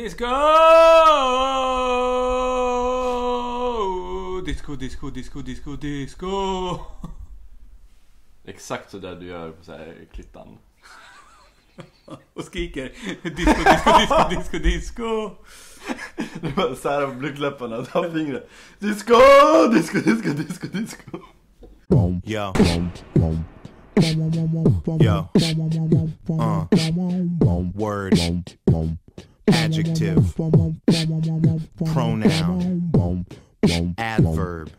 Disco! Disco, disco, disco, disco, disco. Exakt så där du gör på så här klittan. Och skriker disco, disco, disco, disco, disco. Du bara såhär på blygdläpparna, ta fingret. Disco, disco, disco, disco, disco. Yo. Yo. Uh. Word. Adjective. Pronoun. Adverb.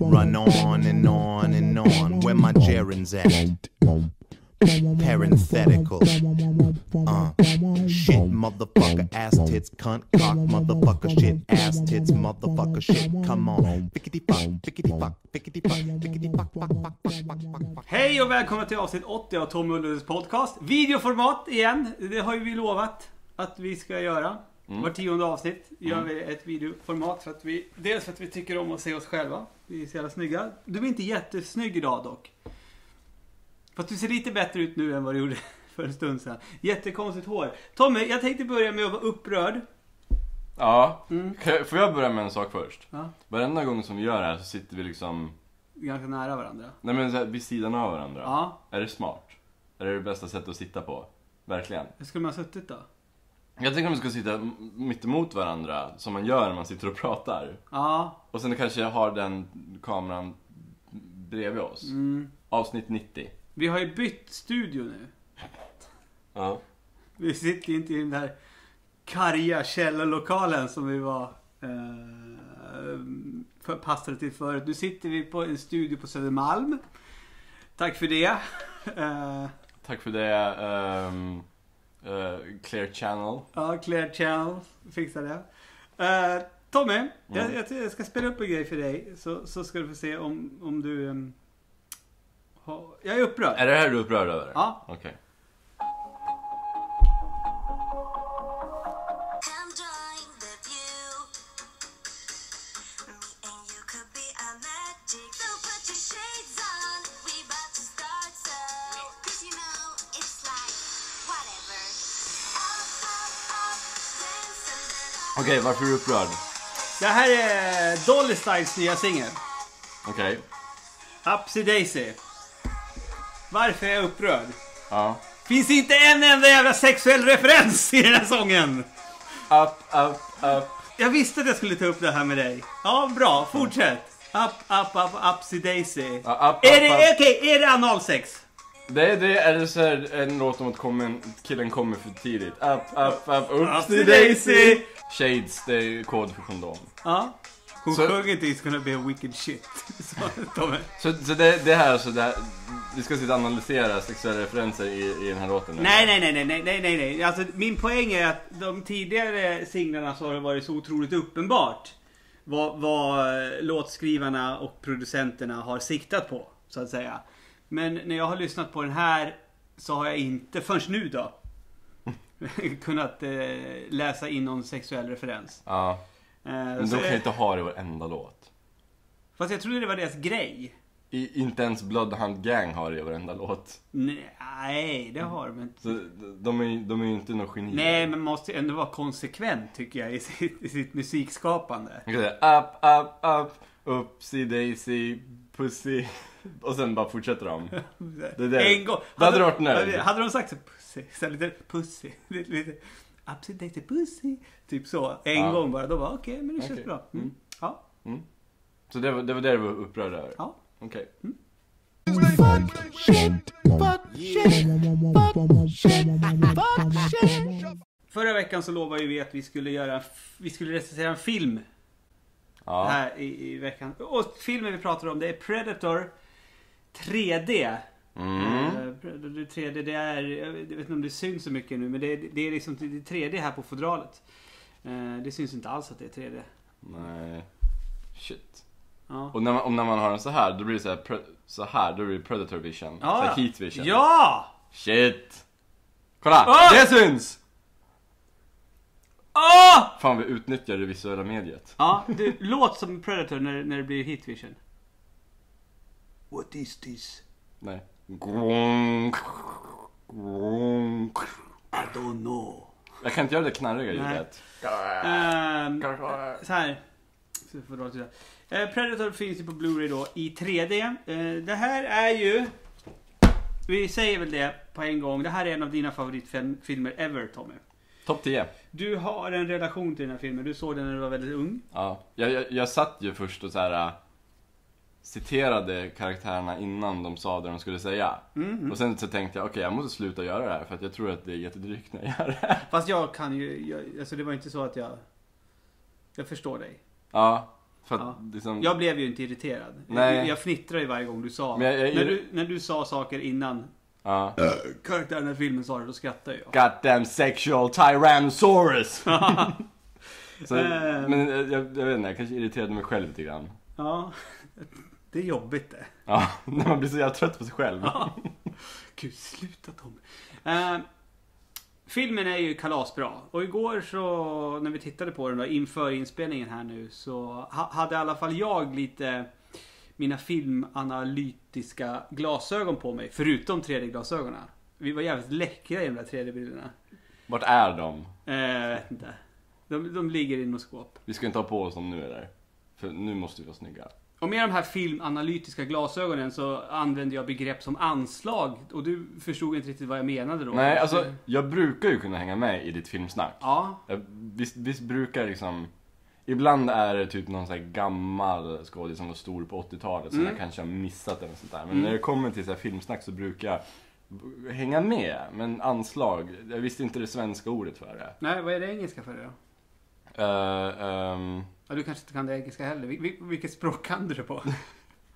Run on and on and on. Where my gerunds at? Parenthetical. Uh. Shit, motherfucker, ass tits, cunt, cock, motherfucker, shit, ass tits, motherfucker, shit. Come on. Hej och välkomna till avsnitt 80 av Tom Ulleres podcast. Videoformat igen. Det har ju vi lovat att vi ska göra. Var tionde avsnitt gör vi ett videoformat för att vi, dels för att vi tycker om att se oss själva. Vi är så jävla snygga. Du är inte jättesnygg idag dock. Fast du ser lite bättre ut nu än vad du gjorde för en stund sedan. Jättekonstigt hår. Tommy, jag tänkte börja med att vara upprörd. Ja, jag- får jag börja med en sak först? Ja. Varenda gång som vi gör det här så sitter vi liksom, Ganska nära varandra. nej men så här, vid sidan av varandra. Ja. Är det smart? Är det det bästa sättet att sitta på? Verkligen. Hur skulle man ha suttit då? Jag tänker om vi ska sitta mitt emot varandra, som man gör när man sitter och pratar. Ja. Och sen kanske jag har den kameran bredvid oss. Mm. Avsnitt 90. Vi har ju bytt studio nu. Ja. Vi sitter ju inte i den där karga källarlokalen som vi var eh, förpassade till förut. Nu sitter vi på en studio på Södermalm. Tack för det. Eh, Tack för det, ehm, eh, Clear Channel. ja, Clear Channel fixar det. Eh, Tommy, Mm. jag, jag, ska spela upp en grej för dig. Så, så ska du få se om, om du... Um, har, jag är upprörd. Är det här du är upprörd över? Ja. Okej. Enjoying Okej, varför är du upprörd? Det här är Dolly Styles nya singel. Okej. Upsy Daisy. Varför är jag upprörd? Ja. Finns inte en enda jävla sexuell referens i den här sången. Up, up, up. Jag visste att jag skulle ta upp det här med dig. Ja, bra. Fortsätt. Up, up, up, upsy daisy. Ja, up, Är up, det, up. okej, är det analsex? Det, det är det så här, en låt om att kommer, killen kommer för tidigt. Up, up, up, upsy daisy. Shades, det är kod för kondom. Ja. Hon Så- sjöng inte It's gonna be a wicked shit. Så, Tommy. Så, så det, det här, så där, vi ska sitta och analysera sexuella referenser i, i den här låten? Nej, nej, nej, nej, nej, nej, nej, nej. Alltså min poäng är att de tidigare singlarna så har det varit så otroligt uppenbart vad, vad eh, låtskrivarna och producenterna har siktat på, så att säga. Men när jag har lyssnat på den här så har jag inte, förrän nu då, kunnat eh, läsa in någon sexuell referens. Ja, Eh, men de kan jag- inte ha det i varenda låt. Fast jag trodde det var deras grej. I, inte ens Bloodhound Gang har det i varenda låt. Nej, det har de inte. Så de är, de är ju inte några genier. Nej, men måste ändå vara konsekvent tycker jag i sitt, i sitt musikskapande. Man kan säga up, up, up, upsy daisy, pussy. Och sen bara fortsätter de. Det det. En gång. Då hade du varit nöjd. Hade, hade de sagt så pussy, så lite pussy, lite, lite upside daisy pussy, typ så. En Ja. gång bara, då var okej, men det känns bra. Mm. Ja, Så det var det, var det du var upprörd över? ja. Okej. Förra veckan så lovade ju vi att vi skulle göra, vi skulle recensera en film Ja. här i, i veckan. Och filmen vi pratar om det är Predator 3D. Mm. Eh, Predator 3D, det är, jag vet inte om det syns så mycket nu, men det är, det är liksom det är 3D här på fodralet. Eh, Det syns inte alls att det är 3D. Nej. Shit. Ja. Och när man, om när man har den så här, då blir det så här, pre, så här då blir det predator vision. så Ja. här heat vision. Ja! Shit! Kolla! Ah! Det syns! Åh! Fan vi utnyttjar det visuella mediet. Ja, det låter som Predator när, när det blir Heat Vision. What is this? Nej. I don't know. Jag kan inte göra det knarriga ljudet. Ehm, så här. Eh, Predator finns ju på Blu-ray då i 3D. Eh, det här är ju... Vi säger väl det på en gång. Det här är en av dina favoritfilmer ever Tommy. Topp 10. Du har en relation till den här filmen. Du såg den när du var väldigt ung. Ja. Jag, jag, jag satt ju först och så här citerade karaktärerna innan de sa det de skulle säga. Mm. Och sen så tänkte jag, okej jag måste sluta göra det här för att jag tror att det är jättedrygt när jag gör det. Fast jag kan ju... Jag, alltså det var inte så att jag... Jag förstår dig. Ja. För att Ja. liksom... Jag blev ju inte irriterad. Nej. Jag, jag fnittrade ju varje gång du sa. Jag- jag- när, du, när du sa saker innan Ja. karaktärerna i filmen sa det, då skrattade jag. Goddamn sexual tyrannosaurus! så, Eh. men jag, jag vet inte, jag kanske irriterade mig själv lite grann. Ja, det är jobbigt det. Ja, när man blir så jävla trött på sig själv. Gud, sluta Tom. Eh, filmen är ju kalasbra. Och igår så, när vi tittade på den då, inför inspelningen här nu, så ha, hade i alla fall jag lite mina filmanalytiska glasögon på mig. Förutom 3D-glasögonen. Vi var jävligt läckra i de där 3D-bilderna. Vart är de? Eh, jag vet inte. De, de ligger i något skåp. Vi ska inte ha på oss dem nu eller? För nu måste vi vara snygga. Och med de här filmanalytiska glasögonen så använde jag begrepp som anslag. Och du förstod inte riktigt vad jag menade då. Nej, alltså jag brukar ju kunna hänga med i ditt filmsnack. Ja, Jag, visst, visst brukar liksom... Ibland är det typ någon sån här gammal skådis som var stor på 80-talet som Mm. jag kanske har missat eller sånt där. Men Mm. när det kommer till så här filmsnack så brukar jag hänga med. Men anslag, jag visste inte det svenska ordet för det. nej, vad är det engelska för det då? Uh, ehm, Ja, du kanske inte kan det engelska heller. Vil- vil- vilket språk kan du det på?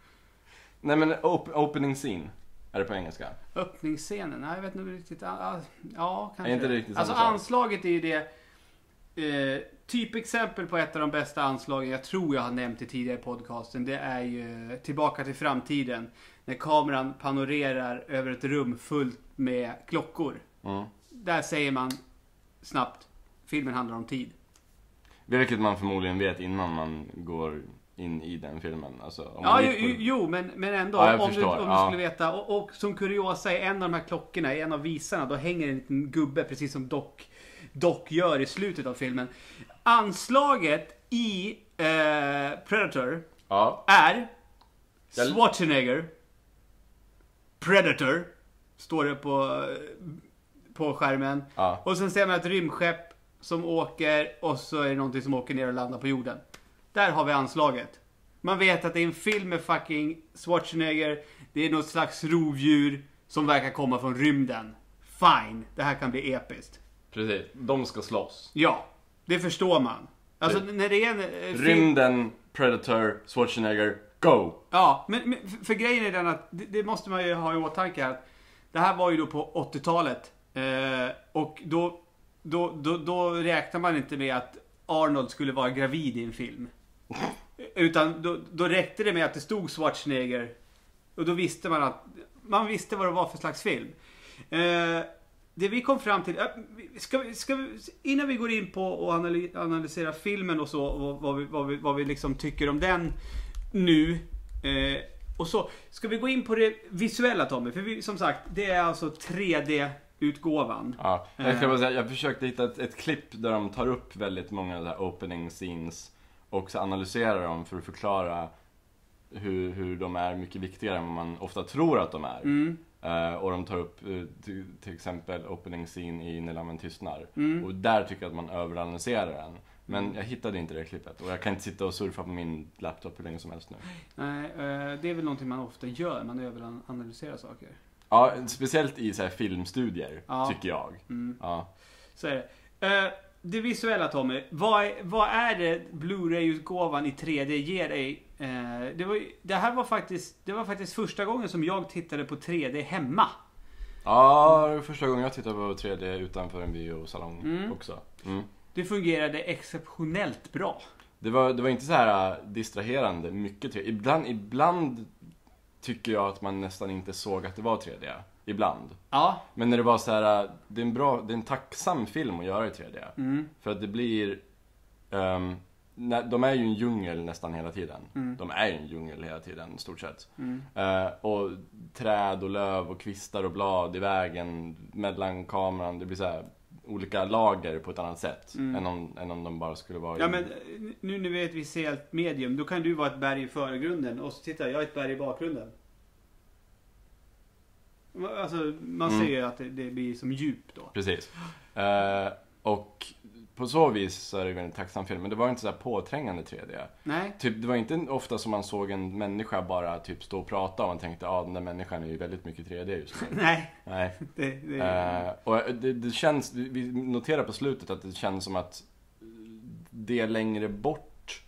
nej men op opening scene, är det på engelska? Öppningsscenen? Nej, jag vet inte riktigt. Ja, kanske. Är inte riktigt Alltså samma anslaget är ju det. Eh, typexempel på ett av de bästa anslagen jag tror jag har nämnt i tidigare podcasten. Det är ju Tillbaka till framtiden. När kameran panorerar över ett rum fullt med klockor. Mm. Där säger man snabbt, filmen handlar om tid. Vilket man förmodligen vet innan man går in i den filmen. Alltså, Ja, jo, på- jo, men, men ändå. Ja, om du, om du Ja. skulle veta. Och, och som kuriosa, i en av de här klockorna, i en av visarna, då hänger en liten gubbe, precis som Doc, Doc gör i slutet av filmen. Anslaget i eh, Predator Ja, är Schwarzenegger, Predator, står det på, på skärmen. Och sen ser man ett rymdskepp som åker och så är det någonting som åker ner och landar på jorden. Där har vi anslaget. Man vet att det är en film med fucking Schwarzenegger. Det är något slags rovdjur som verkar komma från rymden. Fine, det här kan bli episkt. Precis. De ska slåss. Ja, det förstår man. Alltså Det- när det är en eh. Rymden, Predator, Schwarzenegger, go! Ja, men, men för, för grejen är den att det, det måste man ju ha i åtanke att det här var ju då på 80-talet. Eh, och då, då, då, då räknar man inte med att Arnold skulle vara gravid i en film. Utan då, då räckte det med att det stod Schwarzenegger. Och då visste man att man visste vad det var för slags film. Eh, det vi kom fram till, eh, ska vi, ska vi, innan vi går in på och analysera filmen och så, och vad vi, vad vi, vad vi liksom tycker om den nu. Eh, och så, ska vi gå in på det visuella Tommy? För vi, som sagt, det är alltså 3D 3D-utgåvan. Ja, jag ska Eh. bara säga, jag försökte hitta ett, ett klipp där de tar upp väldigt många här opening scenes och så analyserar dem för att förklara hur, hur de är mycket viktigare än vad man ofta tror att de är. Mm. Eh, och de tar upp eh, till, till exempel opening scene i När lammen tystnar. Mm. Och där tycker jag att man överanalyserar den. Men jag hittade inte det klippet och jag kan inte sitta och surfa på min laptop hur länge som helst nu. Nej, eh, det är väl någonting man ofta gör, man överanalyserar saker. Ja, speciellt i så här filmstudier, Ja. tycker jag. Mm. Ja. Så är det. Eh, det visuella Tommy, vad är, vad är det Blu-ray-utgåvan i 3D ger dig? Eh, det, var, ju- det här var faktiskt, det var faktiskt första gången som jag tittade på 3D hemma. Ja, det var första gången jag tittade på 3D utanför en biosalong Mm. också. Mm. Det fungerade exceptionellt bra. Det, var, det var inte så här äh, distraherande mycket 3D. Ibland, ibland tycker jag att man nästan inte såg att det var 3D. Ibland. Ja. Men när det var så här, det är en bra, det är en tacksam film att göra i 3D. Mm. För att det blir, ehm, när, de är ju en djungel nästan hela tiden. Mm. De är ju en djungel hela tiden, stort sett. Mm. Eh, och träd och löv och kvistar och blad i vägen mellan kameran. Det blir så här olika lager på ett annat sätt. Än, om, än om de bara skulle vara Ja i- men eh, nu när vi är ett visuellt medium, då kan du vara ett berg i förgrunden och så titta, jag är ett berg i bakgrunden. Alltså, man Mm. ser ju att det, det blir som djup då. Precis. Eh, och på så vis så är det en tacksam film. Men det var inte så här påträngande 3D. Nej. Typ, det var inte ofta som man såg en människa bara typ stå och prata och man tänkte ja den där människan är ju väldigt mycket 3D just nu. Nej. Nej. Det, det, Eh, och det, det känns, vi noterar på slutet att det känns som att det är längre bort.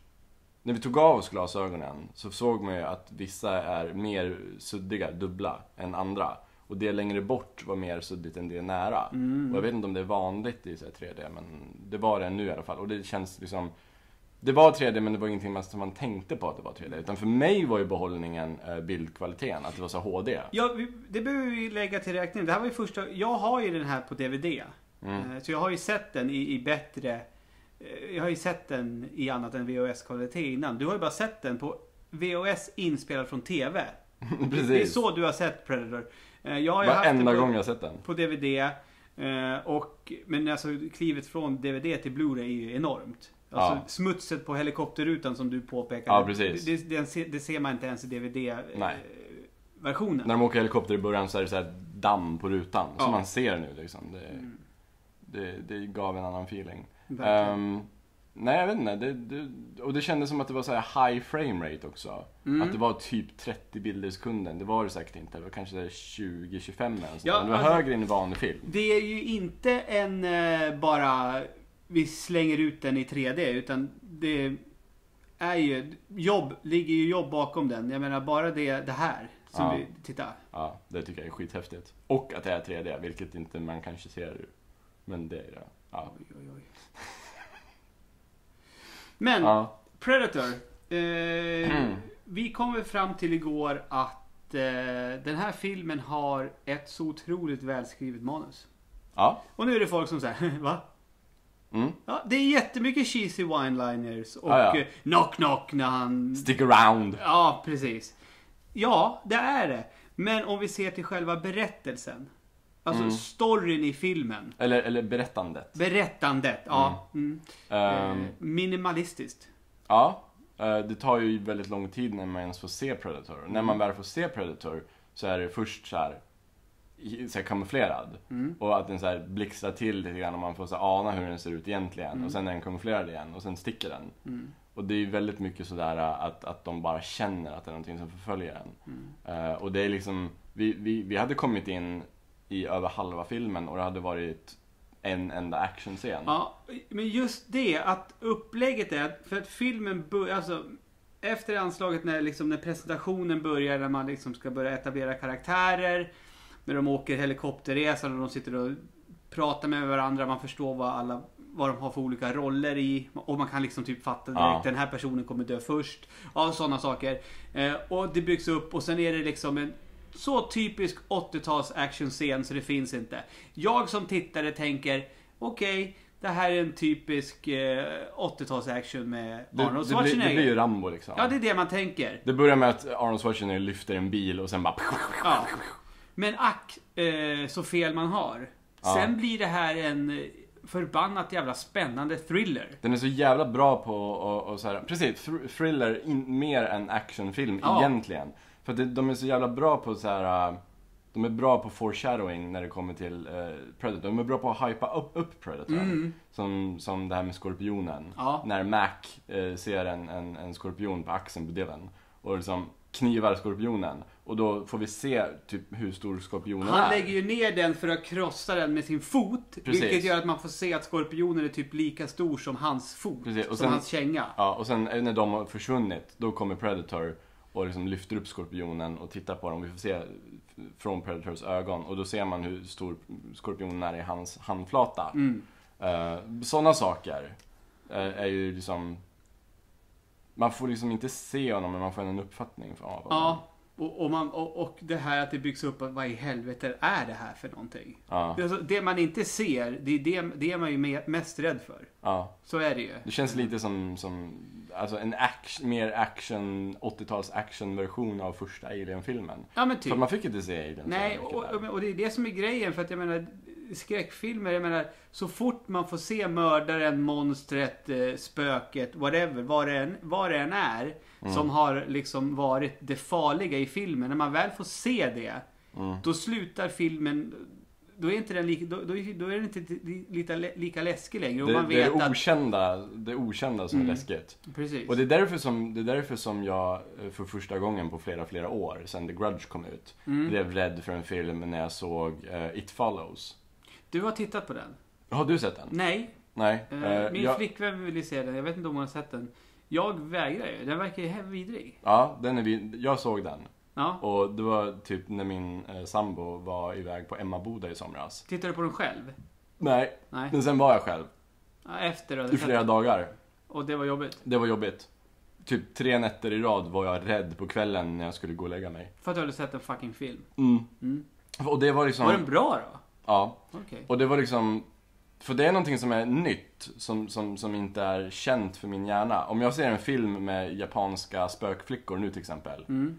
När vi tog av oss glasögonen så såg man ju att vissa är mer suddiga, dubbla, än andra. Och det längre bort var mer suddigt än det nära. Mm. Och jag vet inte om det är vanligt i så här 3D, men det var det nu i alla fall. Och det känns liksom... Det var 3D men det var ingenting som man tänkte på att det var 3D. Utan för mig var ju behållningen eh, bildkvaliteten, att det var så HD. Ja, det behöver vi lägga till räkning. Det här var ju första... Jag har ju den här på DVD. Mm. Eh, Så jag har ju sett den i, i bättre... eh, Jag har ju sett den i annat än VHS-kvalitet innan. Du har ju bara sett den på VHS inspelad från TV. Precis. Det är så du har sett Predator. Eh, Jag har Varenda gång jag har sett den. på DVD. eh, Och, men alltså klivet från DVD till Blu-ray är ju enormt. Alltså Ja. smutset på helikopterrutan som du påpekade. Ja, precis. Det, det, det ser man inte ens i. DVD-versionen. När de åker helikopter i början så är det så damm på rutan. Ja. Som man ser nu liksom. Det, Mm. det, det gav en annan feeling. Verkligen. Nej, jag vet inte. Det, det, och det kändes som att det var så här high frame rate också. Mm. Att det var typ 30 bilder i sekunden. Det var det säkert inte. Det var kanske 20-25 eller Ja. Det var alltså- högre än i vanlig film. Det är ju inte en eh, bara vi slänger ut den i 3D utan det är ju jobb, ligger ju jobb bakom den. Jag menar bara det, det här. Som Ja. vi, titta. Ja, det tycker jag är skithäftigt. Och att det är 3D, vilket inte man kanske ser. Men det är det. Ja. Oj, oj, oj. Men ja. Predator. Eh, Mm. Vi kom fram till igår att eh, den här filmen har ett så otroligt välskrivet manus. Ja. Och nu är det folk som säger, va? Mm. Ja, det är jättemycket cheesy one-liners och Ja, ja. eh, knock knock när han... Stick around. Ja, precis. Ja, det är det. Men om vi ser till själva berättelsen. Alltså Mm. storyn i filmen. Eller, eller berättandet. Berättandet, ja. Mm. Ehm, Eh, minimalistiskt. Ja, eh, det tar ju väldigt lång tid när man ens får se Predator. När Mm. man väl får se Predator så är det först så här, så här kamouflerad. Mm. Och att den så här blixtrar till lite grann och man får så här ana hur den ser ut egentligen. Mm. Och sen är den kamouflerad igen och sen sticker den. Och det är ju väldigt mycket sådär att, att de bara känner att det är någonting som förföljer en. Mm. Eh, och det är liksom, vi, vi, vi hade kommit in i över halva filmen och det hade varit en enda actionscen. Ja, men just det att upplägget är för att filmen börjar, alltså efter anslaget när, liksom, när presentationen börjar, när man liksom ska börja etablera karaktärer, när de åker helikopterresa och de sitter och pratar med varandra, man förstår vad alla vad de har för olika roller i och man kan liksom typ fatta direkt Ja. den här personen kommer dö först. Ja, sådana saker. Eh, och det byggs upp och sen är det liksom en så typisk 80-tals actionscen så det finns inte. Jag som tittare tänker, okej, det här är en typisk eh, 80-tals action med det, Arnold det, blir, Schwarzenegger. det blir ju Rambo liksom. Ja, det är det man tänker. Det börjar med att Arnold Schwarzenegger lyfter en bil och sen bara... Ja. Men ack, eh, så fel man har. Ja. Sen blir det här en förbannat jävla spännande thriller. Den är så jävla bra på och, och så här, precis, thr- thriller in, mer än actionfilm Ja. egentligen. För att de är så jävla bra på så här. äh, de är bra på foreshadowing när det kommer till eh, Predator. De är bra på att hypa upp, upp Predator. Som, som det här med skorpionen. Mm. Ja. När Mac eh, ser en, en, en skorpion på axeln på Dylan. Och liksom knivar skorpionen. Och då får vi se typ hur stor skorpionen Han är. lägger ju ner den för att krossa den med sin fot. Precis. Vilket gör att man får se att skorpionen är typ lika stor som hans fot. Precis, och som sen- hans känga. Ja, och sen när de har försvunnit, då kommer Predator och liksom lyfter upp skorpionen och tittar på dem. Vi får se från Predators ögon och då ser man hur stor skorpionen är i hans handflata. Mm. Uh, Sådana saker eh, är ju liksom... Man får liksom inte se honom, men man får en uppfattning av honom. Ja, och, och, man, och, och det här att det byggs upp, vad i helvete är det här för någonting? Ja, Det, alltså, det man inte ser, det är, det, det är man ju me- mest rädd för. ja. Så är det ju. Det känns lite som, som alltså en action, mer action, 80-tals actionversion av första Alien-filmen. Ja men För typ. att man fick inte se Alien Nej, och, och det är det som är grejen för att jag menar skräckfilmer, jag menar, så fort man får se mördaren, monstret, eh, spöket, whatever, vad det än, vad det än är, som har liksom varit det farliga i filmen. När man väl får se det, då slutar filmen, då är inte den lika, då, då, är- är den inte li- lika, lika läskig längre. Och Det, man det är vet det att... okända, det okända som är läskigt. Precis. Och det är, därför som, det är därför som jag eh, för första gången på flera, flera år, sen The Grudge kom ut, Mm. blev rädd för en film när jag såg eh, It Follows. Du har tittat på den? Har du sett den? Nej. Nej. Eh, min jag, flickvän ville se den, jag vet inte om hon har sett den. Jag vägrar ju, den verkar ju vidrig. Ja, den är vi, jag såg den. Ja. Och det var typ när min eh, sambo var iväg på Emmaboda i somras. Tittar du på den själv? Nej, Nej. men sen var jag själv. Ja, efter hade I flera dagar. Och det var jobbigt? Det var jobbigt. Typ tre nätter i rad var jag rädd på kvällen när jag skulle gå och lägga mig. För att du hade sett en fucking film? Mm. Mm. Och det var liksom... Var den bra då? Ja. Okej. Och det var liksom... För det är någonting som är nytt, som, som, som inte är känt för min hjärna. Om jag ser en film med japanska spökflickor nu till exempel. Mm.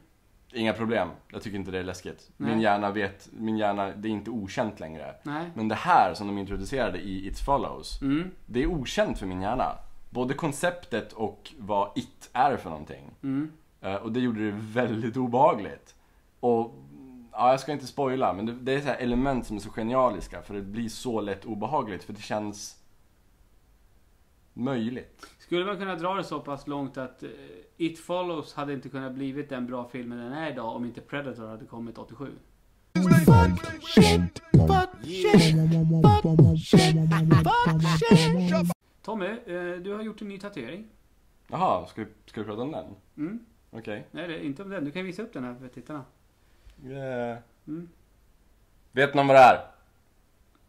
Inga problem. Jag tycker inte det är läskigt. Min Nej. hjärna vet, min hjärna, det är inte okänt längre. Nej. Men det här som de introducerade i It Follows, Mm. det är okänt för min hjärna. Både konceptet och vad It är för någonting. Mm. Eh, Och det gjorde det väldigt obehagligt. Och, ja, jag ska inte spoila, men det, det är så här element som är så genialiska för det blir så lätt obehagligt för det känns möjligt. Skulle man kunna dra det så pass långt att eh, It Follows hade inte kunnat blivit den bra filmen den är idag om inte Predator hade kommit 87? Tommy, eh, du har gjort en ny tatuering. Jaha, ska vi, ska vi prata om den? Mm. Okej. Nej, det är inte om den. Du kan visa upp den här för tittarna. Yeah. Mm. Vet någon vad det är?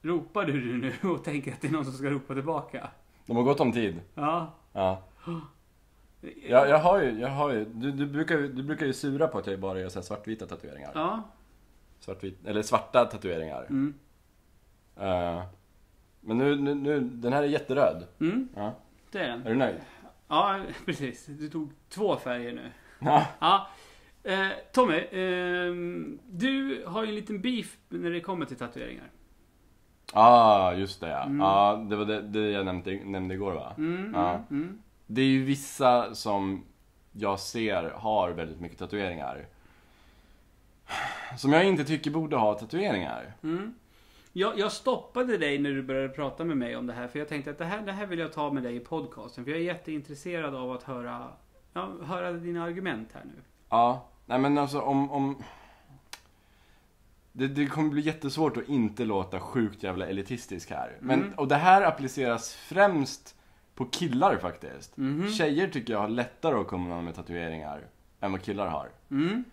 Ropar du nu och tänker att det är någon som ska ropa tillbaka? De har gått om tid. Ja. Ja. Jag, jag har ju, jag har ju, du, du, brukar, ju- du brukar ju sura på att jag bara gör så här svartvita tatueringar. Ja. Svartvit, eller svarta tatueringar. Mm. Eh, men nu, nu, nu, den här är jätteröd. Mm, Ja. det är den. Är du nöjd? Ja, precis. Du tog två färger nu. Ja. Ja. Eh, Tommy, ehm, du har ju en liten beef när det kommer till tatueringar. ah, just det ja. Mm. Ja, det var det, det jag nämnde, nämnde igår va? Mm, mm, mm. Det är ju vissa som jag ser har väldigt mycket tatueringar. Som jag inte tycker borde ha tatueringar. Mm. Jag, jag stoppade dig när du började prata med mig om det här, för jag tänkte att det här, det här vill jag ta med dig i podcasten. För jag är jätteintresserad av att höra, ja, höra dina argument här nu. Ja, nej men alltså om... om... Det, det kommer bli jättesvårt att inte låta sjukt jävla elitistisk här. Men, Mm. Och det här appliceras främst på killar faktiskt. Mhm. Tjejer tycker jag har lättare att komma med tatueringar än vad killar har. Mm.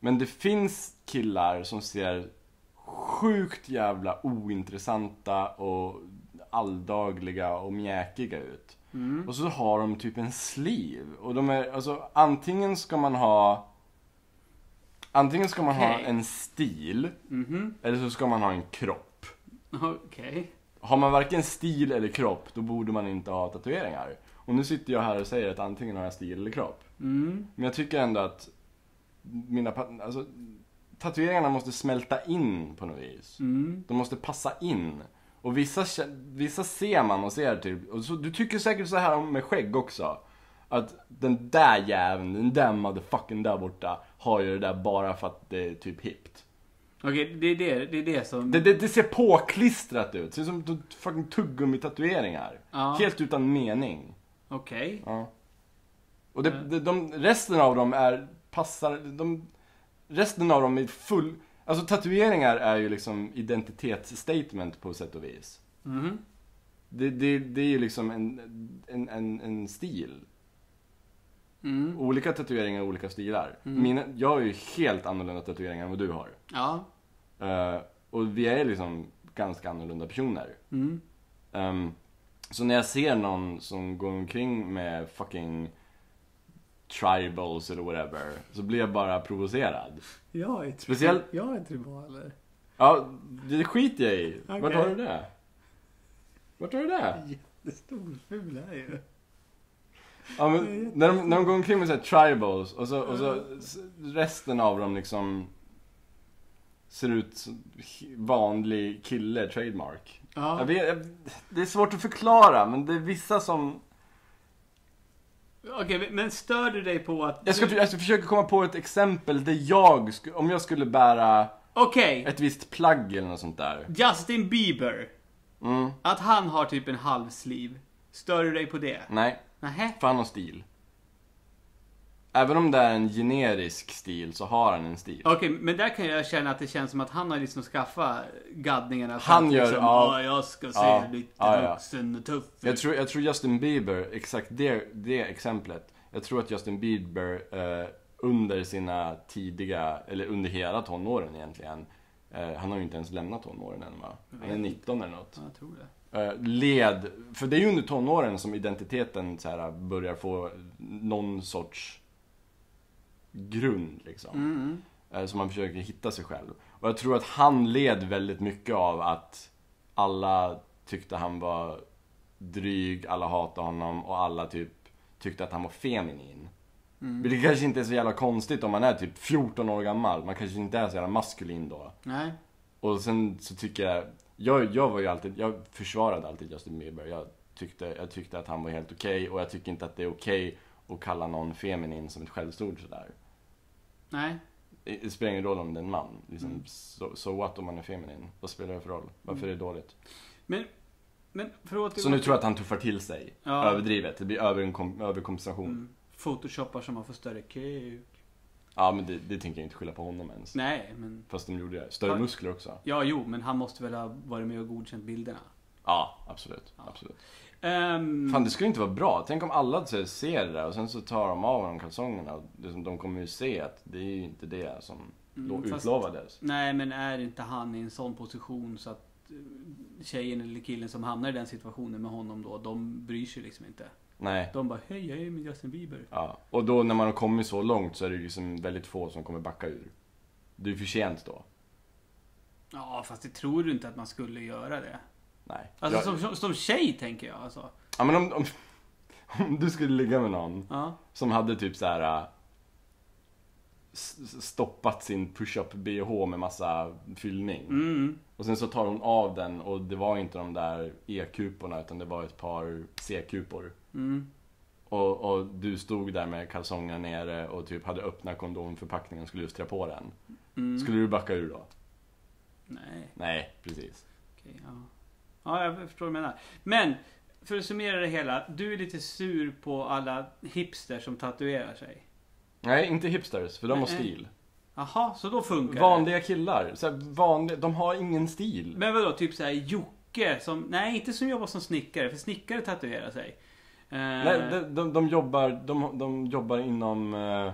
Men det finns killar som ser sjukt jävla ointressanta och alldagliga och mjäkiga ut. Mm. Och så har de typ en sleeve. Och de är, alltså antingen ska man ha Antingen ska man ha Okej. en stil, Mhm. eller så ska man ha en kropp. Okej. Har man varken stil eller kropp, då borde man inte ha tatueringar. Och nu sitter jag här och säger att antingen har jag stil eller kropp. Mm. Men jag tycker ändå att mina, alltså, tatueringarna måste smälta in på något vis. Mm. De måste passa in. Och vissa, vissa ser man och ser typ, och så, du tycker säkert så här om med skägg också. Att den där jäveln, den där motherfucking där borta, har ju det där bara för att det är typ hippt. Okej, det är det, det är det som... Det, det, det ser påklistrat ut, det ser ut som fucking tuggummi-tatueringar. Ja. Helt utan mening. Okej. Ja. Och det, det, de, resten av dem är, passar, de, resten av dem är full, alltså tatueringar är ju liksom identitetsstatement på sätt och vis. Mhm. Det, det, det är ju liksom en, en, en, en stil. Mm. Olika tatueringar och olika stilar. Mm. Mina, jag har ju helt annorlunda tatueringar än vad du har. Ja. Eh, och vi är liksom ganska annorlunda personer. Mm. Ehm, så när jag ser någon som går omkring med fucking tribals eller whatever, så blir jag bara provocerad. Jag är, Speciellt- jag är tribaler. Ja, det skiter jag i. Vart Okej. har du det? Vart har du det? Jättestor ful är ju. Ja, men när, de, när de går omkring med så här tribals och så, och så resten av dem liksom ser ut som vanlig kille, trademark. Ja. Jag vet, jag, det är svårt att förklara, men det är vissa som... Okej, men stör du dig på att... Jag ska, jag ska försöka komma på ett exempel där jag, om jag skulle bära Okej, ett visst plagg eller något sånt där. Justin Bieber. Mm, Att han har typ en halv sleeve. Stör du dig på det? nej, Nähä? för han har stil. Även om det är en generisk stil så har han en stil. Okej, men där kan jag känna att det känns som att han har liksom skaffat gaddningarna. för Han att gör- liksom, ja. "Ja, jag ska se Ja, lite ja, ja. vuxen och tuff Jag tror, jag tror Justin Bieber, exakt det, det exemplet. Jag tror att Justin Bieber eh, under sina tidiga, eller under hela tonåren egentligen. Eh, han har ju inte ens lämnat tonåren än va? Han är 19 eller något. Ja, jag tror det. Eh, led, för det är ju under tonåren som identiteten så här, börjar få någon sorts grund liksom. Mm. Eh, Så man försöker hitta sig själv. Och jag tror att han led väldigt mycket av att alla tyckte han var dryg, alla hatade honom och alla typ tyckte att han var feminin. Mm. Vilket kanske inte är så jävla konstigt om man är typ 14 år gammal. Man kanske inte är så jävla maskulin då. Nej. Och sen så tycker jag, jag, jag var ju alltid, jag försvarade alltid Justin Bieber. Jag tyckte, jag tyckte att han var helt okej och jag tycker inte att det är okej att kalla någon feminin som ett skällsord sådär. Nej. Det spelar ingen roll om det är en man. Liksom, Mm. so, so what om man är feminin? Vad spelar det för roll? Varför är det dåligt? Men, men för att Så nu tror jag att han tuffar till sig. Ja. Överdrivet. Det blir överkom, överkompensation. Mm. Photoshoppar som man får större kuk. Ja, men det, det tänker jag inte skylla på honom ens. Nej, men... Fast de gjorde det. Större Ja. muskler också. Ja, jo, men han måste väl ha varit med och godkänt bilderna. Ja, absolut. absolut. Ehm, Fan, det skulle inte vara bra. Tänk om alla här ser det där och sen så tar de av dem kalsongerna. och De kommer ju se att det är ju inte det som Mm, fast- utlovades. Nej, men är inte han i en sån position så att eh, tjejen eller killen som hamnar i den situationen med honom då, de bryr sig liksom inte. Nej. De bara, hej jag är med Justin Bieber. Ja. Och då när man har kommit så långt så är det liksom väldigt få som kommer backa ur. Det är för sent då. Ja, fast det tror du inte att man skulle göra det. Nej. Alltså Jag- som, som, som tjej tänker jag alltså. Ja men om, om, om du skulle ligga med någon Ja. som hade typ så här äh, stoppat sin push-up bh med massa fyllning. Mm. Och sen så tar hon av den och det var inte de där E-kuporna utan det var ett par C-kupor. Mm. Och, och du stod där med kalsongerna nere och typ hade öppnat kondomförpackningen och skulle just trä på den. Mm. Skulle du backa ur då? Nej, Nej, precis. okej, ja. Ja, jag förstår vad du menar. Men, för att summera det hela. Du är lite sur på alla hipsters som tatuerar sig. Nej, inte hipsters, för de har Nej. stil. Jaha, så då funkar det? Vanliga killar, så här, vanliga, de har ingen stil. Men vadå, typ såhär Jocke som, nej inte som jobbar som snickare, för snickare tatuerar sig. Eh, Nej, de, de, de, jobbar, de, de jobbar inom eh,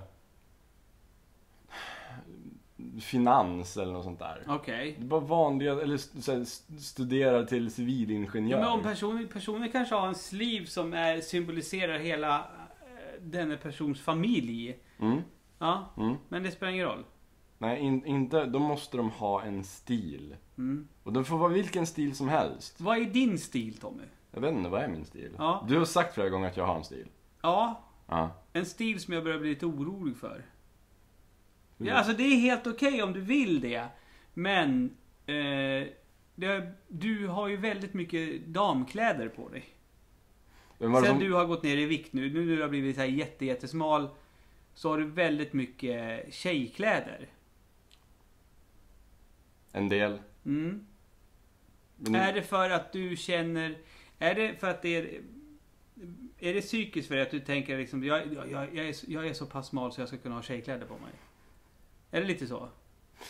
finans eller något sånt där. Okej. Det är bara vanliga, eller så här, studerar till civilingenjör. Ja, men om personer, personer kanske har en sleeve som är, symboliserar hela eh, denna persons familj. mm, Ja, mm. men det spelar ingen roll. Nej, in, inte, då måste de ha en stil. Mm. Och den får vara vilken stil som helst. Vad är din stil Tommy? Jag vet inte, vad är min stil? Ja. Du har sagt flera gånger att jag har en stil. Ja, Ja. en stil som jag börjar bli lite orolig för. Ja, alltså det är helt okej om du vill det. Men eh, det, du har ju väldigt mycket damkläder på dig. Sen som... du har gått ner i vikt nu, nu när du har blivit så här jätte, jättesmal. Så har du väldigt mycket tjejkläder. En del. Mm. Men, Är det för att du känner... Är det för att det är... Är det psykiskt för dig att du tänker liksom, jag, jag, jag, är, så- jag är så pass smal så jag ska kunna ha tjejkläder på mig? Är det lite så?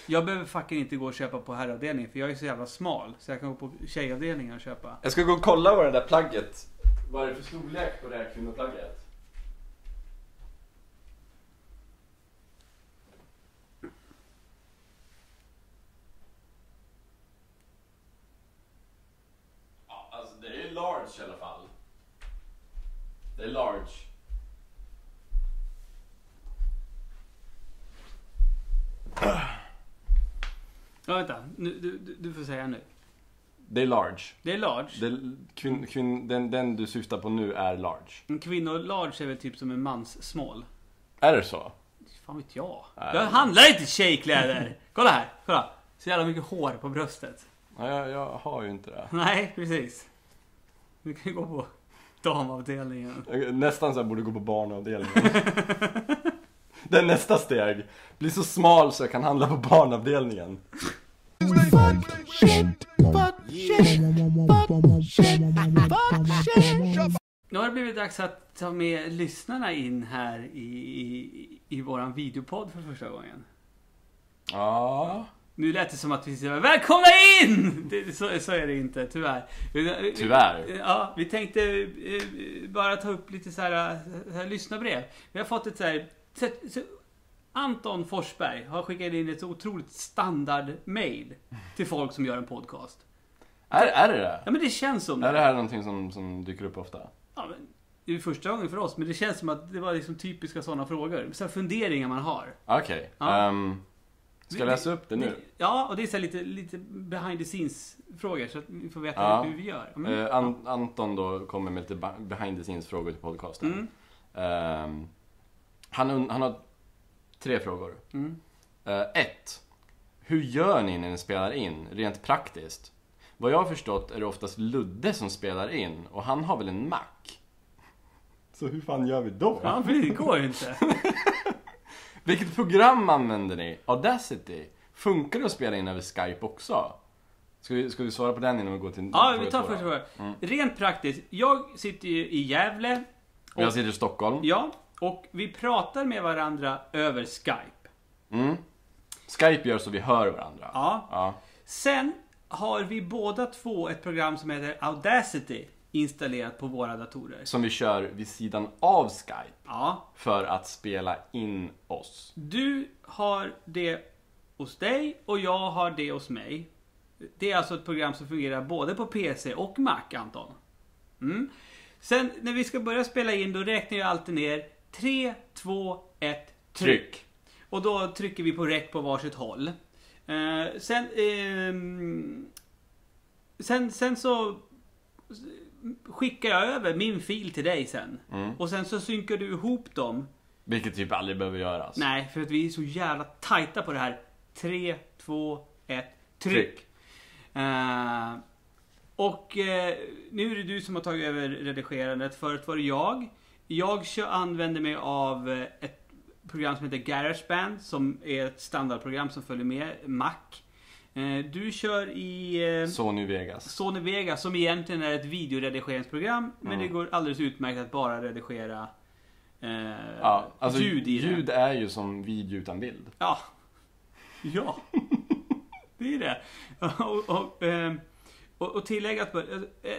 Jag behöver fucking inte gå och köpa på herravdelningen för jag är så jävla smal. Så jag kan gå på tjejavdelningen och köpa. Jag ska gå och kolla vad det där plagget... Vad är det för storlek på det här kvinnoplagget? Ja, alltså det är large i alla fall. Det är large. Ja, vänta. Nu, du, du, du får säga nu. Det är large. Det är large. Det, kvin, kvin, den, den du syftar på nu är large. En kvinno-large är väl typ som en mans small. Är det så? Fan vet jag. Nej. Jag handlar inte tjejkläder. kolla här, kolla. Så jävla mycket hår på bröstet. Ja, jag, jag har ju inte det. Nej, precis. Du kan ju gå på damavdelningen. Nästan så jag borde gå på barnavdelningen. Det är nästa steg. Bli så smal så jag kan handla på barnavdelningen. Nu har det blivit dags att ta med lyssnarna in här i, i, i våran videopodd för första gången. Ja, Nu lät det som att vi säger Välkomna in! Det, så, så är det inte, tyvärr. Tyvärr? Ja, vi tänkte eh, bara ta upp lite så här, så här lyssnarbrev. Vi har fått ett så här... Så, så, Anton Forsberg har skickat in ett otroligt standard-mail till folk som gör en podcast. är, är det det? Ja, men det känns som Är det här någonting som, som dyker upp ofta? Ja, men, det är första gången för oss, men det känns som att det var liksom typiska sådana frågor. Så funderingar man har. Okej. Ja. ehm, ska jag läsa upp det nu? Ja, och det är så lite, lite behind the scenes-frågor, så att vi får veta Ja. hur vi gör. Mm. Eh, An- Anton då kommer med lite behind the scenes frågor till podcasten. Mm. Ehm, han, han har tre frågor. Mm. Eh, ett. Hur gör ni när ni spelar in, rent praktiskt? Vad jag har förstått är det oftast Ludde som spelar in och han har väl en Mac? Så hur fan gör vi då? Ja, för det går ju inte. Vilket program använder ni? Audacity? Funkar det att spela in över Skype också? Ska vi, ska vi svara på den innan vi går till Ja, vi tar första frågan. Rent praktiskt, jag sitter ju i Gävle. Och jag sitter i Stockholm. Ja, och vi pratar med varandra över Skype. Mm. Skype gör så vi hör varandra. Ja. Ja. Sen har vi båda två ett program som heter Audacity installerat på våra datorer. Som vi kör vid sidan av Skype. Ja, För att spela in oss. Du har det hos dig och jag har det hos mig. Det är alltså ett program som fungerar både på PC och Mac, Anton. Mm. Sen när vi ska börja spela in, då räknar jag alltid ner 3, 2, 1, tryck. Och då trycker vi på räck på varsitt håll. Eh, sen, ehm, sen, sen så skickar jag över min fil till dig sen. Mm. Och sen så synkar du ihop dem Vilket typ aldrig behöver göras. Nej, för att vi är så jävla tajta på det här. 3, 2, 1, tryck. Tryck. Eh, och eh, nu är det du som har tagit över redigerandet. Förut var det jag. Jag kör, använder mig av eh, ett program som heter Garageband som är ett standardprogram som följer med Mac. Eh, du kör i eh, Sony Vegas. Sony Vegas som egentligen är ett videoredigeringsprogram. Men Mm. det går alldeles utmärkt att bara redigera eh, Ja, alltså ljud i det. ljud är ju som video utan bild. Ja. Ja. Det är det. Och, och, och, och tillägga att,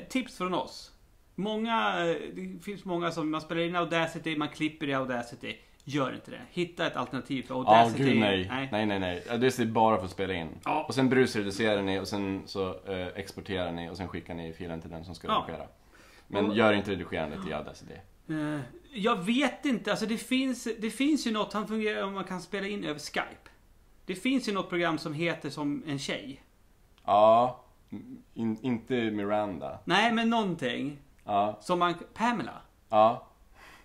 tips från oss. Många, eh, det finns många som, man spelar in Audacity, man klipper i Audacity. Gör inte det. Hitta ett alternativ för Ja, Audacity. gud nej. nej. Nej, nej, Ja, Det är bara för att spela in. Ja. Och sen brusreducerar ni och sen så eh, exporterar ni och sen skickar ni filen till den som ska Ja. redigera. Men Och- gör inte redigerandet i Audacity. Eh, jag vet inte, alltså det finns, det finns ju något, han fungerar om man kan spela in över Skype. Det finns ju något program som heter som en tjej. Ja, in, inte Miranda. Nej, men någonting. Ja, Som man, Pamela? ja,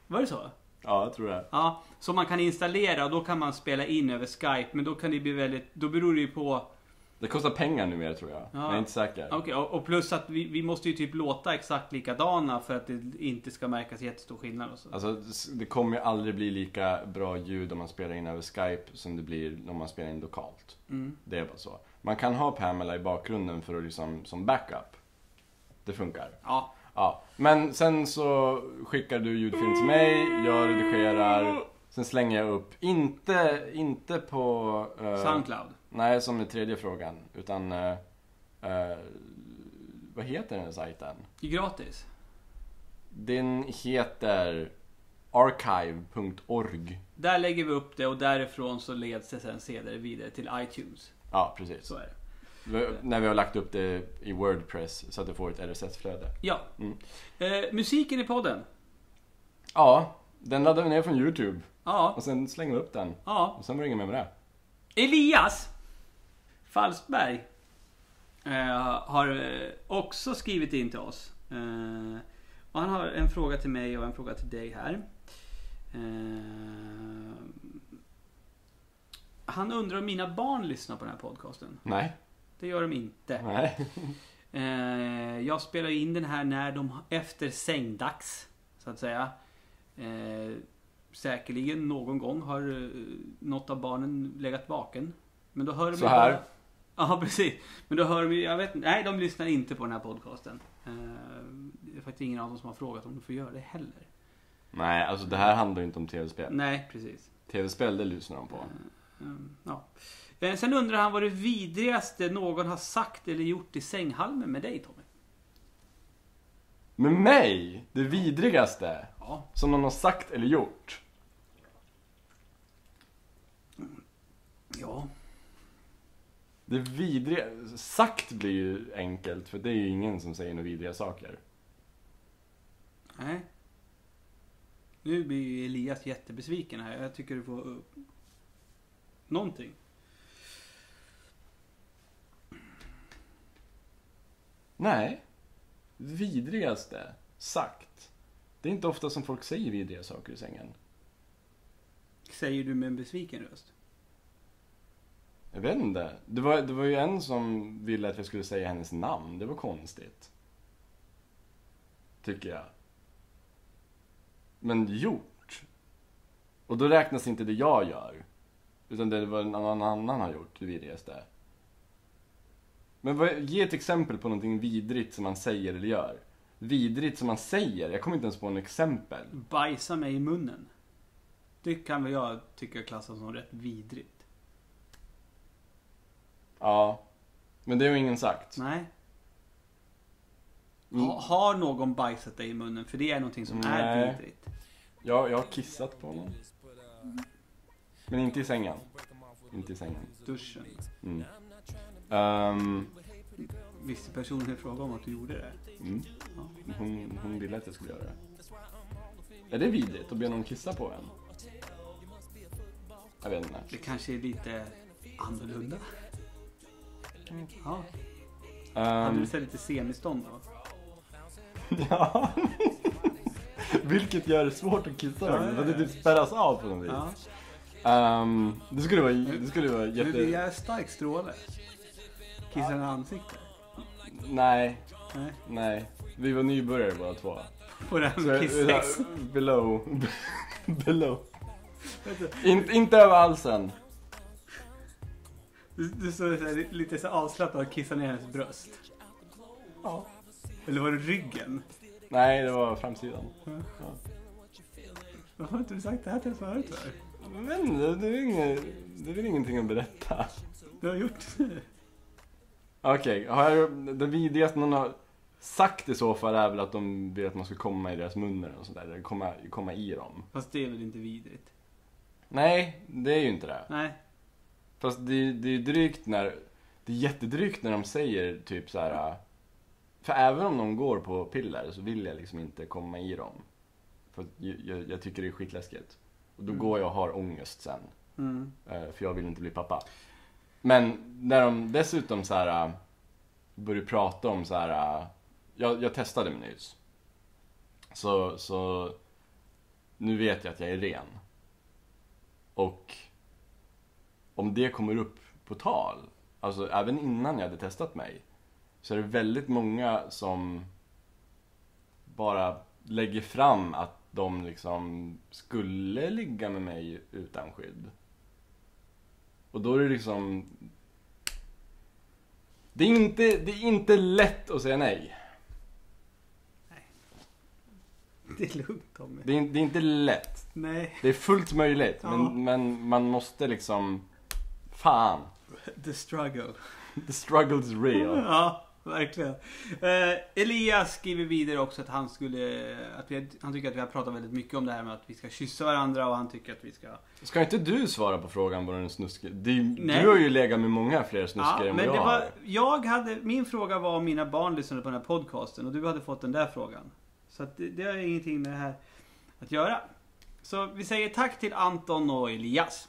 Var det så? ja, jag tror det. Ja, som man kan installera och då kan man spela in över Skype. Men då kan det bli väldigt, då beror det ju på... Det kostar pengar numera tror jag. Ja. Jag är inte säker. Och, och plus att vi, vi måste ju typ låta exakt likadana för att det inte ska märkas jättestor skillnad och så. Alltså, det kommer ju aldrig bli lika bra ljud om man spelar in över Skype som det blir om man spelar in lokalt. Mm. Det är bara så. Man kan ha Pamela i bakgrunden för att liksom, som backup. Det funkar. Ja, Ja. Men sen så skickar du ljudfilm till mig, jag redigerar, sen slänger jag upp. Inte, inte på... eh, Soundcloud. Nej, som är tredje frågan. Utan... eh, eh, vad heter den här sajten? Det är gratis. Den heter archive.org. Där lägger vi upp det och därifrån så leds det sen senare vidare till iTunes. Ja, precis. Så är det. När vi har lagt upp det i Wordpress så att det får ett RSS-flöde. Ja. Mm. Eh, musiken i podden. Ja, den laddar vi ner från YouTube. Ja, Och sen slänger vi upp den. ja. Och sen var det inget mer med det. Elias Falsberg eh, har eh, också skrivit in till oss. Eh, och han har en fråga till mig och en fråga till dig här. Eh, Han undrar om mina barn lyssnar på den här podcasten. Nej. Det gör de inte. Nej. Eh, jag spelar in den här när de efter sängdags, så att säga. Eh, säkerligen någon gång har eh, något av barnen legat vaken. Men då hör de Så här. bara- Ja, precis. Men då hör de jag vet nej de lyssnar inte på den här podcasten. Eh, det är faktiskt ingen av dem som har frågat om de får göra det heller. Nej, alltså det här handlar ju inte om tv-spel. Nej, precis. Tv-spel, det lyssnar de på. Mm, ja. Eh, Sen undrar han vad det vidrigaste någon har sagt eller gjort i sänghalmen med dig Tommy? Med mig, det vidrigaste Ja, som någon har sagt eller gjort. ja. Det vidriga, sagt blir ju enkelt för det är ju ingen som säger några vidriga saker. Nej. Nu blir ju Elias jättebesviken här. Jag tycker du får någonting. Nej. Vidrigaste, sagt. Det är inte ofta som folk säger vidriga saker i sängen. Säger du med en besviken röst. Jag vet inte. Det var, det var ju en som ville att jag skulle säga hennes namn. Det var konstigt. Tycker jag. Men gjort. Och då räknas inte det jag gör. Utan det var någon annan har gjort, det vidrigaste. Men vad, ge ett exempel på någonting vidrigt som man säger eller gör. Vidrigt som man säger? Jag kommer inte ens på en exempel. Bajsa mig i munnen. Det kan väl jag tycka klassas som rätt vidrigt. Ja. Men det har ingen sagt. Nej. Mm. Ha, har någon bajsat dig i munnen? För det är någonting som är Nej. vidrigt. Jag, jag har kissat på honom. Men inte i sängen. Inte i sängen. Duschen. Mm. Ehm, Visste personen i fråga om att du gjorde det? mm. Ja. hon, hon ville att jag skulle göra det. Är det vidrigt att be någon kissa på en? Jag vet inte. Det kanske är lite annorlunda. Ja. Hade Ehm, du sett lite semistånd då? ja. Vilket gör det svårt att kissa Ja, ja, ja, det typ spärras av på något vis. Ja. Ehm, det skulle vara, det skulle vara Men det jätte... är stark stråle. Kissar i ansiktet? Nej, Nej. nej. Vi var nybörjare båda två. På det här med kisssex? below. below. In, inte över halsen. Du, du såg så här, lite så avslappnad och kissade ner hennes bröst. Ja. Eller var det ryggen? Nej, det var framsidan. Varför har inte du sagt det här till förut för? Men det, det, är inget, det är väl ingenting att berätta. Du har gjort det. Okej, jag, det vidrigaste någon har sagt i så fall är väl att de vill att man ska komma i deras munnar och sådär. Eller komma, komma i dem. Fast det är väl inte vidrigt? Nej, det är ju inte det. Nej. Fast det, det är drygt när, det är jättedrygt när de säger typ så här. För även om de går på piller så vill jag liksom inte komma i dem. För jag, jag, tycker det är skitläskigt. Och då går jag och har ångest sen. Mm. Eh, För jag vill inte bli pappa. Men när de dessutom så här äh, började börjar prata om så här. Äh, jag, jag testade mig nyss. Så, så nu vet jag att jag är ren. Och om det kommer upp på tal, alltså även innan jag hade testat mig, så är det väldigt många som bara lägger fram att de liksom skulle ligga med mig utan skydd. Och då är det liksom... Det är inte, det är inte lätt att säga nej. Det är lugnt Tommy. Det är, det är inte lätt. Nej. Det är fullt möjligt, Ja. men, men man måste liksom... Fan. The struggle. The struggle is real. Ja, verkligen. Eh, Elias skriver vidare också att han skulle... Att vi, han tycker att vi har pratat väldigt mycket om det här med att vi ska kyssa varandra och han tycker att vi ska... Ska inte du svara på frågan vad den snuskig... Du, Nej. du har ju legat med många fler snuskare Ja, än vad jag var, jag hade, min fråga var om mina barn lyssnade på den här podcasten och du hade fått den där frågan. Så att det, det har ingenting med det här att göra. Så vi säger tack till Anton och Elias.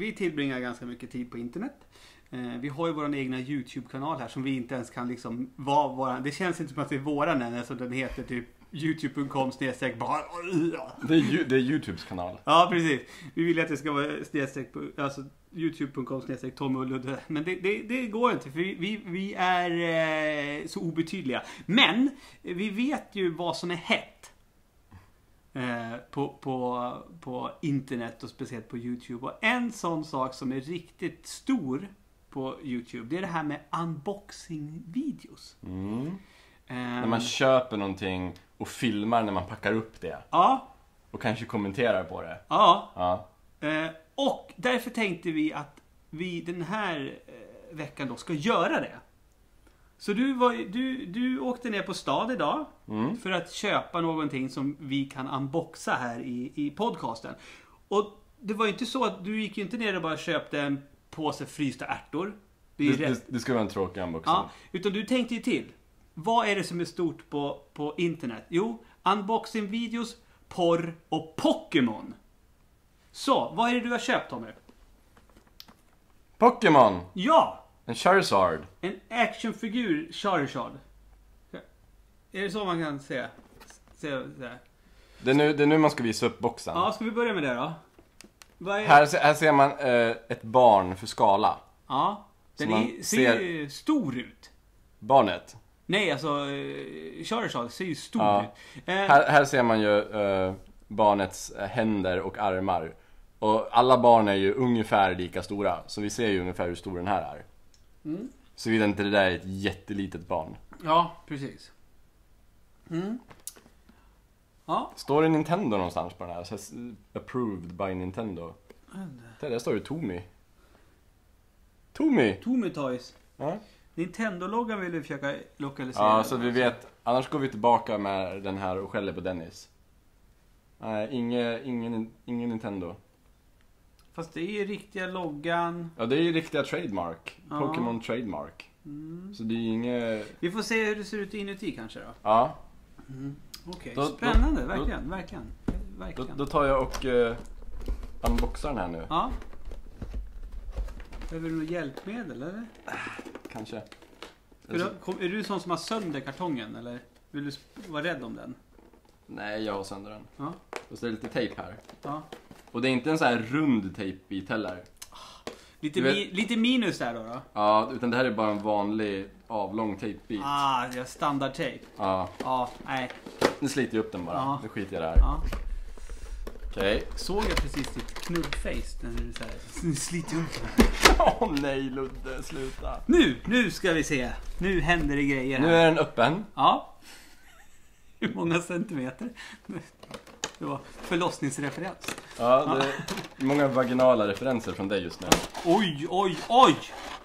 Vi tillbringar ganska mycket tid på internet. Eh, vi har ju vår egna YouTube-kanal här som vi inte ens kan liksom vara våran. Det känns inte som att det är våran än, alltså den heter typ youtube.com snedstreck är, det är Youtubes kanal. Ja, precis. Vi vill att det ska vara snedstreck på, alltså youtube.com snedstreck Tom och Ludde. Men det, det, det går inte för vi, vi, vi är eh, så obetydliga. Men vi vet ju vad som är hett. Eh, på, på, på internet och speciellt på Youtube. Och en sån sak som är riktigt stor på Youtube, det är det här med unboxing-videos. Mm. Eh, När man köper någonting och filmar när man packar upp det. Ja, Och kanske kommenterar på det. ja. Ja. Eh, och därför tänkte vi att vi den här eh, veckan då ska göra det. Så du, var, du, du åkte ner på stad idag Mm. för att köpa någonting som vi kan unboxa här i, i podcasten. Och det var ju inte så att du gick ju inte ner och bara köpte en påse frysta ärtor. Det Det, det, det ska vara en tråkig unboxing. Ja, utan du tänkte ju till. Vad är det som är stort på, på internet? Jo, unboxing-videos, porr och Pokémon. Så, vad är det du har köpt Tommy? Pokémon! Ja! En Charizard. En actionfigur Charizard. Är det så man kan säga? säga, säga? Det är, nu, det är nu man ska visa upp boxen. Ja, ska vi börja med det då? Vad är... Här, se- här ser man eh, ett barn för skala. Ja. Den Så man är, ser ser- stor ut. Barnet. Nej, alltså eh, Charizard ser ju stor Ja. ut. Eh, Här, här ser man ju eh, barnets eh, händer och armar. Och alla barn är ju ungefär lika stora. Så vi ser ju ungefär hur stor den här är. Mm. Såvida inte det där är ett jättelitet barn. Ja, precis. Mm. Ja, Står det Nintendo någonstans på den här? Approved by Nintendo. Där, där står det Tomy. Tomy! Tommy Toys. Ja. Nintendo-loggan vill vi försöka lokalisera. ja, så vi vet. Annars går vi tillbaka med den här och skäller på Dennis. Nej, ingen, ingen, ingen Nintendo. Fast det är ju riktiga loggan. Ja, det är ju riktiga trademark. Ja. Pokémon trademark. Mm. Så det är ju inget... Vi får se hur det ser ut inuti kanske då. Ja, Okej, Då- spännande. då- verkligen, verkligen. då, Verkligen. då tar jag och uh, unboxar den här nu. Ja. Behöver du något hjälpmedel eller? Kanske. Är du, kom, är du sån som har sönder kartongen eller? Vill du vara rädd om den? Nej, jag har sönder den. Ja. Och så är det lite tejp här. ja. Och det är inte en sån här rund tejpbit heller. Lite, vet- mi, lite minus där då? då? Ja, utan det här är bara en vanlig avlång tejpbit. Ah, det är standardtejp. Ja, Ja, nej. nu sliter jag upp den bara. Ja. Nu skiter jag där. Ja. Okej. Såg jag precis ditt knubbface när du så här, sliter upp Åh nej Ludde, sluta. Nu, nu ska vi se. Nu händer det grejer här. Nu är den öppen. Ja. Hur många centimeter? Det var förlossningsreferens. Ja, det är många vaginala referenser från dig just nu. Oj, oj, oj!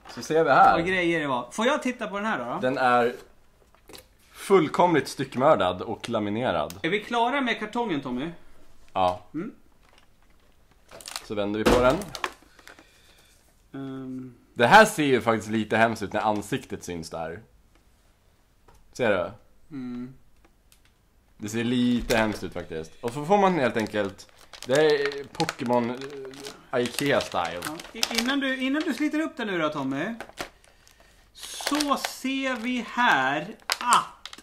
Så ser vi Vad här. grejer det var. Får jag titta på den här då? då? Den är fullkomligt styckmördad och laminerad. Är vi klara med kartongen Tommy? Ja. Mm. Så vänder vi på den. Ehm, Det här ser ju faktiskt lite hemskt ut när ansiktet syns där. Ser du? mm. Det ser lite hemskt ut faktiskt. Och så får man helt enkelt, det är Pokémon eh, Ikea style. Ja, innan, du, innan du sliter upp den nu då Tommy. Så ser vi här att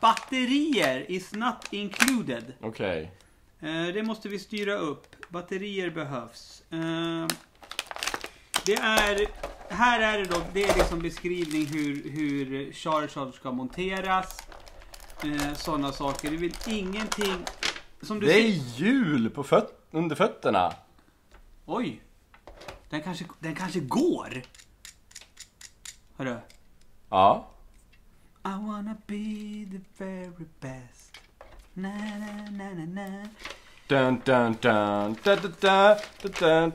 batterier is not included. Okej. Eh, det måste vi styra upp. Batterier behövs. Eh, det är... Här är det då, det är liksom beskrivning hur, hur Charizard ska monteras. Eh, Sådana saker. Det är väl ingenting... Som du Det är hjul på föt- under fötterna. Oj! Den kanske, den kanske går? Hörru. Ja. I wanna be the very best. Na, na, na, na, na. Dun, dun, dun,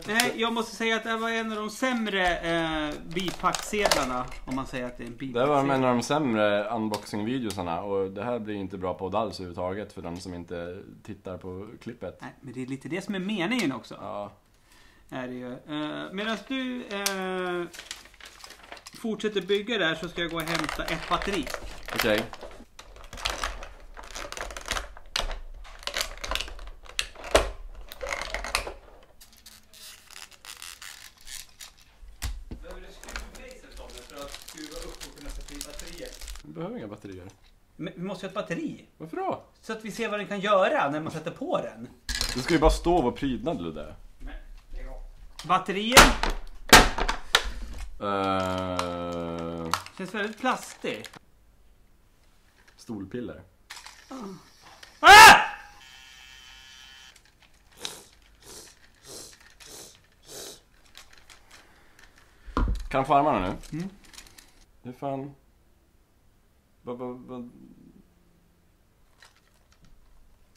Nej, jag måste säga att det här var en av de sämre eh, bipacksedlarna. Om man säger att det är en Det här var en bipacksedel. av de sämre unboxing-videosarna och det här blir inte bra podd alls överhuvudtaget för de som inte tittar på klippet. Nej, men det är lite det som är meningen också. Ja. Är det ju. Uh, Medan du eh, fortsätter bygga där så ska jag gå och hämta ett batteri. Okej. Behöver du skruvmejsel Tommy för att skruva upp och kunna sätta in batterier? Vi behöver inga batterier. Men vi måste ju ha ett batteri. Varför då? Så att vi ser vad den kan göra när man sätter på den. Det ska ju bara stå vad prydnad Ludde. Batterier Uh, känns väldigt plastig. stolpiller. Ah! Kan han få armarna nu? Mm. Hur fan... Vad, vad, vad...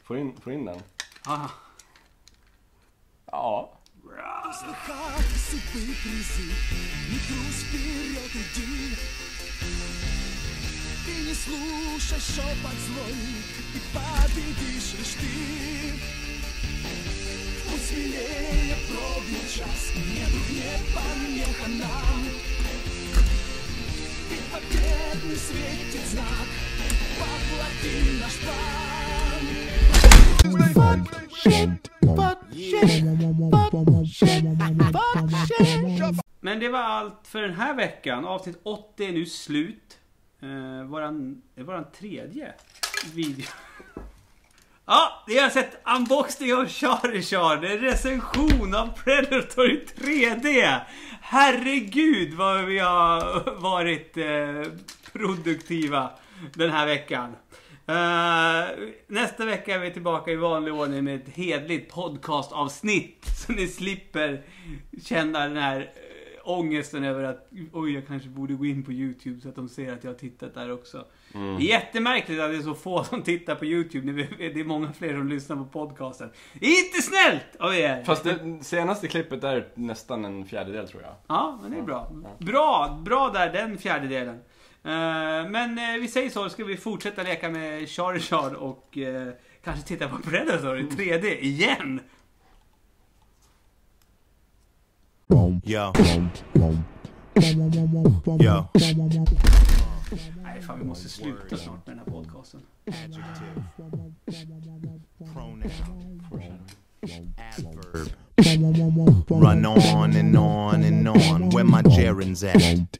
Får in, får in den? Ah. Ja. Ты не слушай шепот злой, и победишь лишь ты. Пусть смелее пробный час, не не помеха нам. И победный светит знак, поплати наш план. Men det var allt för den här veckan. Avsnitt 80 är nu slut. Eh, våran, det är våran tredje video. Ja, ni har sett unboxing av Charizard. En recension av Predator i 3D. Herregud vad vi har varit eh, produktiva den här veckan. Eh, nästa vecka är vi tillbaka i vanlig ordning med ett hedligt podcastavsnitt. Så ni slipper känna den här eh, ångesten över att oj, jag kanske borde gå in på YouTube så att de ser att jag har tittat där också. Det är jättemärkligt att det är så få som tittar på YouTube. när Det är många fler som lyssnar på podcasten. Inte snällt av er! Fast det senaste klippet är nästan en fjärdedel tror jag. Ja, men det är bra. Bra, bra där, den fjärdedelen. Eh, men eh, vi säger så, ska vi fortsätta leka med Charizard och eh, kanske titta på Predator i 3D igen. Yo. Yo. Nej, fan vi måste sluta snart med den här podcasten. Run on and on and on. Where my gerunds at?